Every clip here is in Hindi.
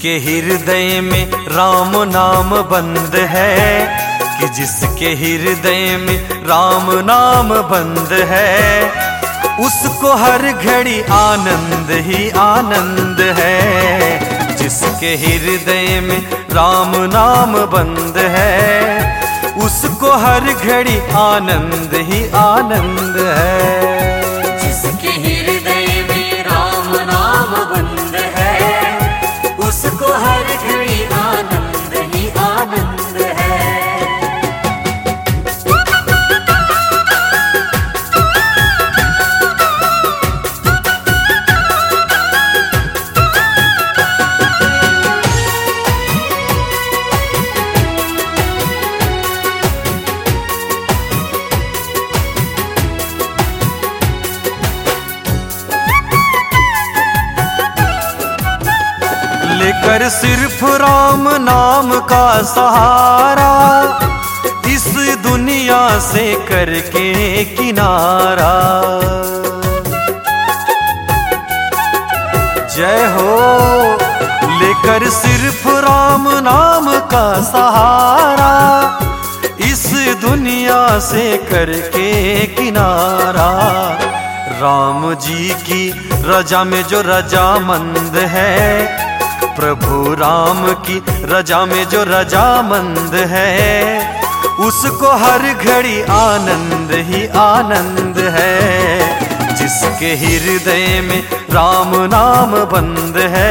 जिसके हृदय में राम नाम बंद है, कि जिसके हृदय में राम नाम बंद है, उसको हर घड़ी आनंद ही आनंद है। जिसके हृदय में राम नाम बंद है, उसको हर घड़ी आनंद ही आनंद है। लेकर सिर्फ़ राम नाम का सहारा, इस दुनिया से करके किनारा। जय हो, लेकर सिर्फ़ राम नाम का सहारा, इस दुनिया से करके किनारा। राम जी की रजा में जो रजामंद है प्रभु राम की रजा में जो रजामंद है, उसको हर घड़ी आनंद ही आनंद है। जिसके हृदय में राम नाम बंद है,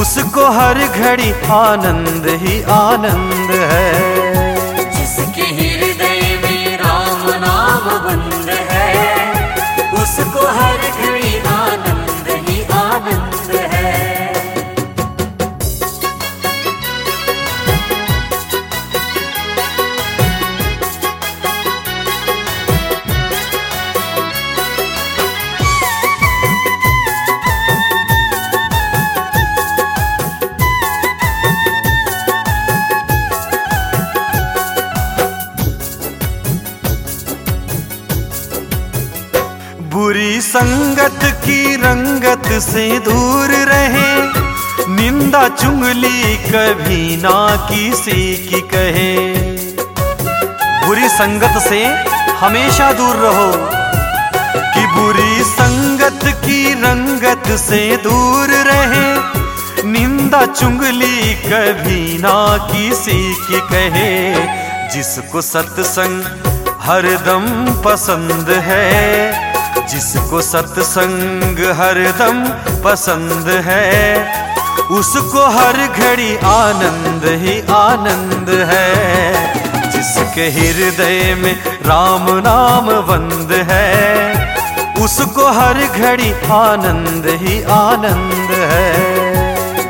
उसको हर घड़ी आनंद ही आनंद है। जिसके हृदय संगत की रंगत से दूर रहे। निंदा चुंगली कभी ना किसी की कहे। बुरी संगत से हमेशा दूर रहो। कि बुरी संगत की रंगत से दूर रहे। निंदा चुंगली कभी ना किसी की कहे। जिसको सत्संग हरदम पसंद है। जिसको सत्संग हरदम पसंद है, उसको हर घड़ी आनंद ही आनंद है। जिसके हृदय में राम नाम बंद है, उसको हर घड़ी आनंद ही आनंद है।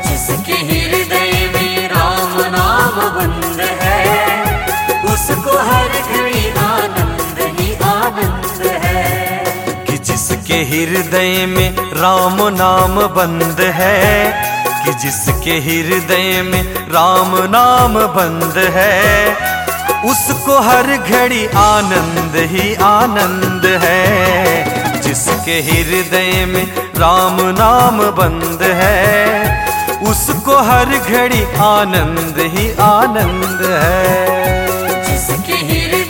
जिसके हृदय में राम नाम बंद है जिसके हृदय में राम नाम बंद है कि जिसके हृदय में राम नाम बंद है, उसको हर घड़ी आनंद ही आनंद है। जिसके हृदय में राम नाम बंद है, उसको हर घड़ी आनंद ही आनंद है। जिसके हृदय